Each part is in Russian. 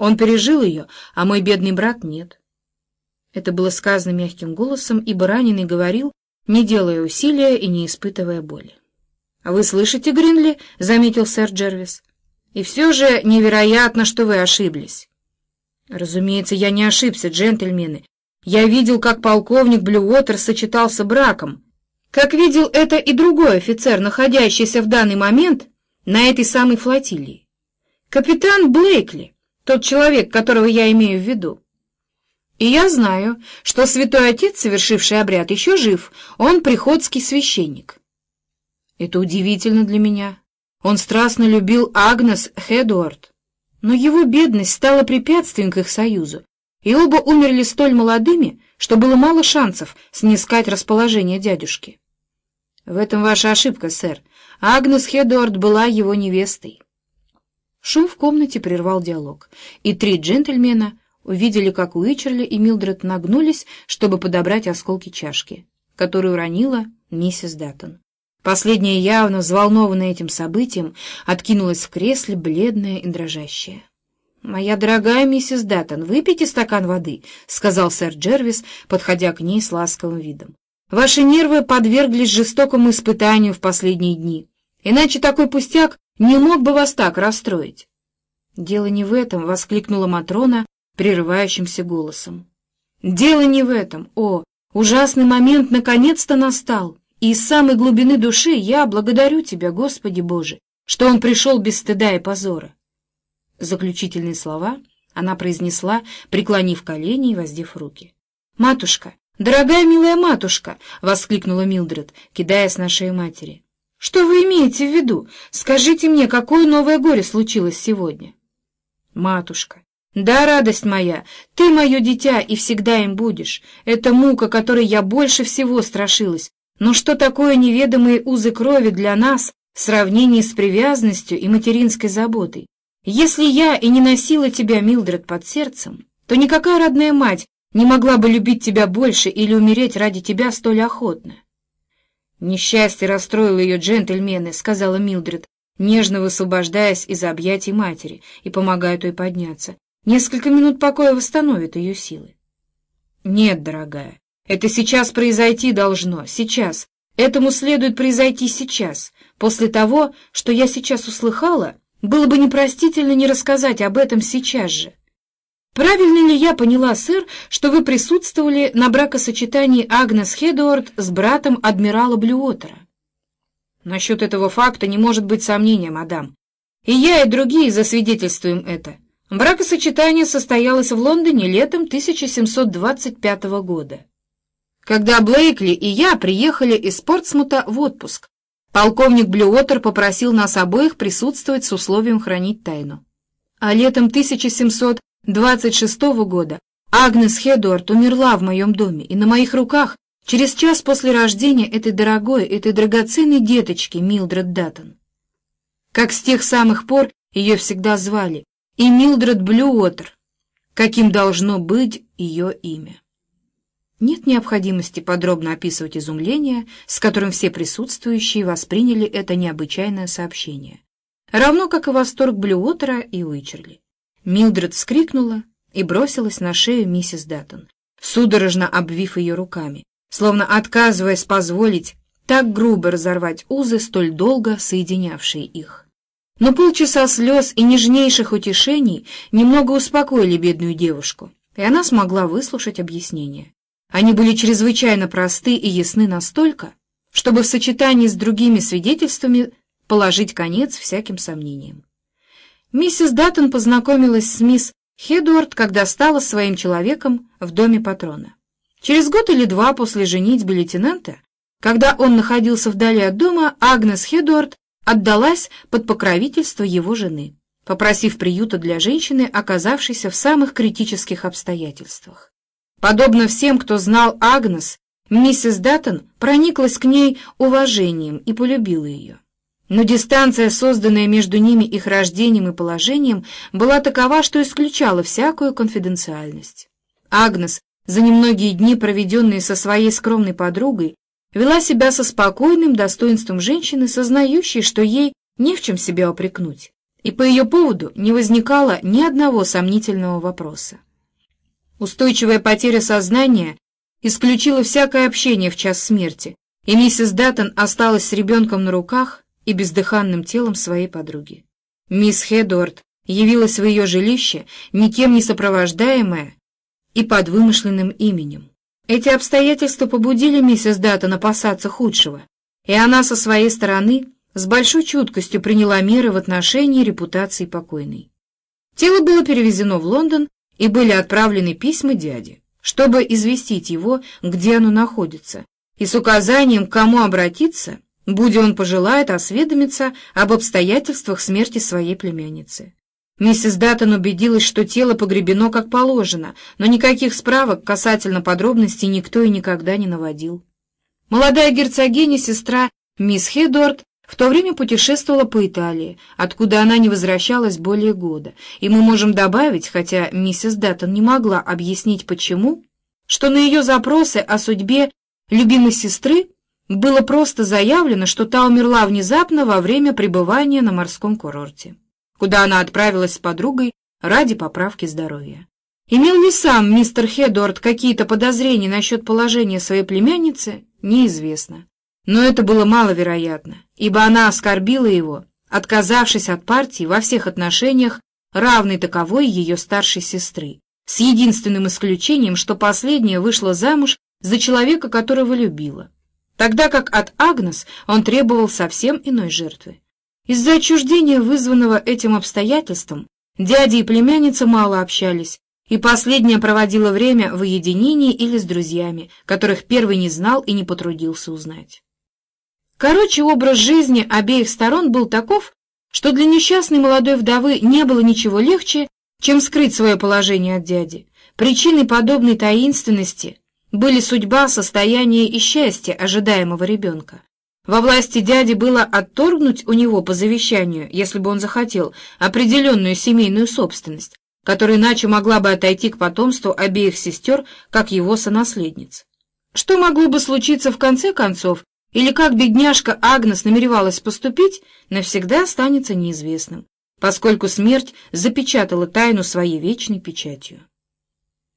Он пережил ее, а мой бедный брат нет. Это было сказано мягким голосом, ибо раненый говорил, не делая усилия и не испытывая боли. «А «Вы слышите, Гринли?» — заметил сэр Джервис. «И все же невероятно, что вы ошиблись». «Разумеется, я не ошибся, джентльмены. Я видел, как полковник Блюотер сочетался браком, как видел это и другой офицер, находящийся в данный момент на этой самой флотилии. Капитан Блейкли, тот человек, которого я имею в виду. И я знаю, что святой отец, совершивший обряд, еще жив, он приходский священник. Это удивительно для меня. Он страстно любил Агнес Хедуард, но его бедность стала препятствием к их союзу, и оба умерли столь молодыми, что было мало шансов снискать расположение дядюшки. В этом ваша ошибка, сэр. Агнес Хедуард была его невестой. Шум в комнате прервал диалог, и три джентльмена увидели, как Уичерли и Милдред нагнулись, чтобы подобрать осколки чашки, которую уронила миссис Даттон. Последняя, явно взволнованная этим событием, откинулась в кресле, бледная и дрожащая. «Моя дорогая миссис Даттон, выпейте стакан воды», — сказал сэр Джервис, подходя к ней с ласковым видом. «Ваши нервы подверглись жестокому испытанию в последние дни, иначе такой пустяк не мог бы вас так расстроить». «Дело не в этом», — воскликнула Матрона прерывающимся голосом. «Дело не в этом. О, ужасный момент наконец-то настал, и из самой глубины души я благодарю Тебя, Господи Боже, что он пришел без стыда и позора. Заключительные слова она произнесла, преклонив колени и воздев руки. «Матушка, дорогая милая матушка!» — воскликнула Милдред, кидаясь на шею матери. «Что вы имеете в виду? Скажите мне, какое новое горе случилось сегодня?» «Матушка, да, радость моя, ты мое дитя и всегда им будешь. Это мука, которой я больше всего страшилась. Но что такое неведомые узы крови для нас в сравнении с привязанностью и материнской заботой? Если я и не носила тебя, Милдред, под сердцем, то никакая родная мать не могла бы любить тебя больше или умереть ради тебя столь охотно. «Несчастье расстроило ее джентльмены», — сказала Милдред, нежно высвобождаясь из объятий матери и помогая той подняться. «Несколько минут покоя восстановит ее силы». «Нет, дорогая, это сейчас произойти должно, сейчас. Этому следует произойти сейчас, после того, что я сейчас услыхала, было бы непростительно не рассказать об этом сейчас же. Правильно ли я поняла, сэр, что вы присутствовали на бракосочетании Агнес Хедуард с братом адмирала Блюотера? Насчет этого факта не может быть сомнения, мадам. И я, и другие засвидетельствуем это. Бракосочетание состоялось в Лондоне летом 1725 года, когда Блейкли и я приехали из Портсмута в отпуск. Полковник Блюотер попросил нас обоих присутствовать с условием хранить тайну. А летом 1726 года Агнес Хедуард умерла в моем доме, и на моих руках через час после рождения этой дорогой, этой драгоценной деточки Милдред Даттон. Как с тех самых пор ее всегда звали, и Милдред Блюотер, каким должно быть ее имя. Нет необходимости подробно описывать изумление, с которым все присутствующие восприняли это необычайное сообщение. Равно как и восторг Блюотера и Уичерли. Милдред вскрикнула и бросилась на шею миссис Даттон, судорожно обвив ее руками, словно отказываясь позволить так грубо разорвать узы, столь долго соединявшие их. Но полчаса слез и нежнейших утешений немного успокоили бедную девушку, и она смогла выслушать объяснение. Они были чрезвычайно просты и ясны настолько, чтобы в сочетании с другими свидетельствами положить конец всяким сомнениям. Миссис Даттон познакомилась с мисс Хедуард, когда стала своим человеком в доме патрона. Через год или два после женитьбы лейтенанта, когда он находился вдали от дома, Агнес Хедуард отдалась под покровительство его жены, попросив приюта для женщины, оказавшейся в самых критических обстоятельствах. Подобно всем, кто знал Агнес, миссис Даттон прониклась к ней уважением и полюбила ее. Но дистанция, созданная между ними их рождением и положением, была такова, что исключала всякую конфиденциальность. Агнес, за немногие дни, проведенные со своей скромной подругой, вела себя со спокойным достоинством женщины, сознающей, что ей не в чем себя упрекнуть, и по ее поводу не возникало ни одного сомнительного вопроса. Устойчивая потеря сознания исключила всякое общение в час смерти, и миссис Даттон осталась с ребенком на руках и бездыханным телом своей подруги. Мисс Хедуард явилась в ее жилище, никем не сопровождаемая и под вымышленным именем. Эти обстоятельства побудили миссис Даттон опасаться худшего, и она со своей стороны с большой чуткостью приняла меры в отношении репутации покойной. Тело было перевезено в Лондон, и были отправлены письма дяде, чтобы известить его, где оно находится, и с указанием, к кому обратиться, будь он пожелает осведомиться об обстоятельствах смерти своей племянницы. Миссис Даттон убедилась, что тело погребено как положено, но никаких справок касательно подробностей никто и никогда не наводил. Молодая герцогиня, сестра мисс Хедорт, в то время путешествовала по Италии, откуда она не возвращалась более года, и мы можем добавить, хотя миссис Даттон не могла объяснить почему, что на ее запросы о судьбе любимой сестры было просто заявлено, что та умерла внезапно во время пребывания на морском курорте, куда она отправилась с подругой ради поправки здоровья. Имел ли сам мистер Хедуард какие-то подозрения насчет положения своей племянницы, неизвестно. Но это было маловероятно, ибо она оскорбила его, отказавшись от партии во всех отношениях, равной таковой ее старшей сестры, с единственным исключением, что последняя вышла замуж за человека, которого любила, тогда как от Агнес он требовал совсем иной жертвы. Из-за отчуждения, вызванного этим обстоятельством, дядя и племянница мало общались, и последняя проводила время в уединении или с друзьями, которых первый не знал и не потрудился узнать. Короче, образ жизни обеих сторон был таков, что для несчастной молодой вдовы не было ничего легче, чем скрыть свое положение от дяди. Причиной подобной таинственности были судьба, состояние и счастье ожидаемого ребенка. Во власти дяди было отторгнуть у него по завещанию, если бы он захотел, определенную семейную собственность, которая иначе могла бы отойти к потомству обеих сестер, как его сонаследниц. Что могло бы случиться в конце концов, или как бедняжка Агнес намеревалась поступить, навсегда останется неизвестным, поскольку смерть запечатала тайну своей вечной печатью.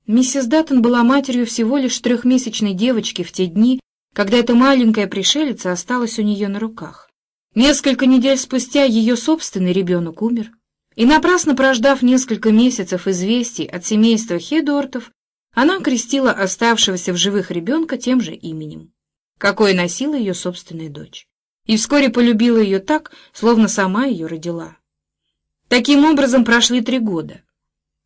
Миссис Даттон была матерью всего лишь трехмесячной девочки в те дни, когда эта маленькая пришелица осталась у нее на руках. Несколько недель спустя ее собственный ребенок умер, и напрасно прождав несколько месяцев известий от семейства Хедуортов, она крестила оставшегося в живых ребенка тем же именем какое носила ее собственная дочь, и вскоре полюбила ее так, словно сама ее родила. Таким образом прошли три года,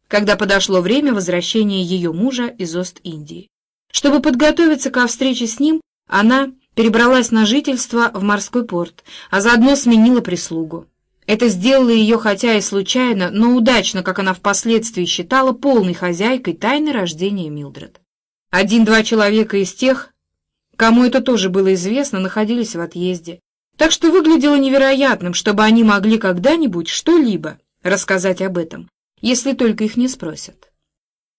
когда подошло время возвращения ее мужа из Ост-Индии. Чтобы подготовиться ко встрече с ним, она перебралась на жительство в морской порт, а заодно сменила прислугу. Это сделало ее, хотя и случайно, но удачно, как она впоследствии считала, полной хозяйкой тайны рождения Милдред. Один-два человека из тех, кому это тоже было известно, находились в отъезде. Так что выглядело невероятным, чтобы они могли когда-нибудь что-либо рассказать об этом, если только их не спросят.